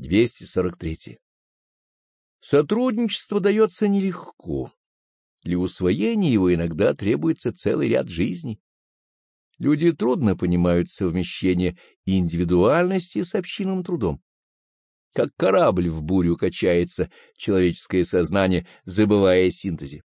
243. Сотрудничество дается нелегко. Для усвоения его иногда требуется целый ряд жизней. Люди трудно понимают совмещение индивидуальности с общинным трудом. Как корабль в бурю качается человеческое сознание, забывая о синтезе.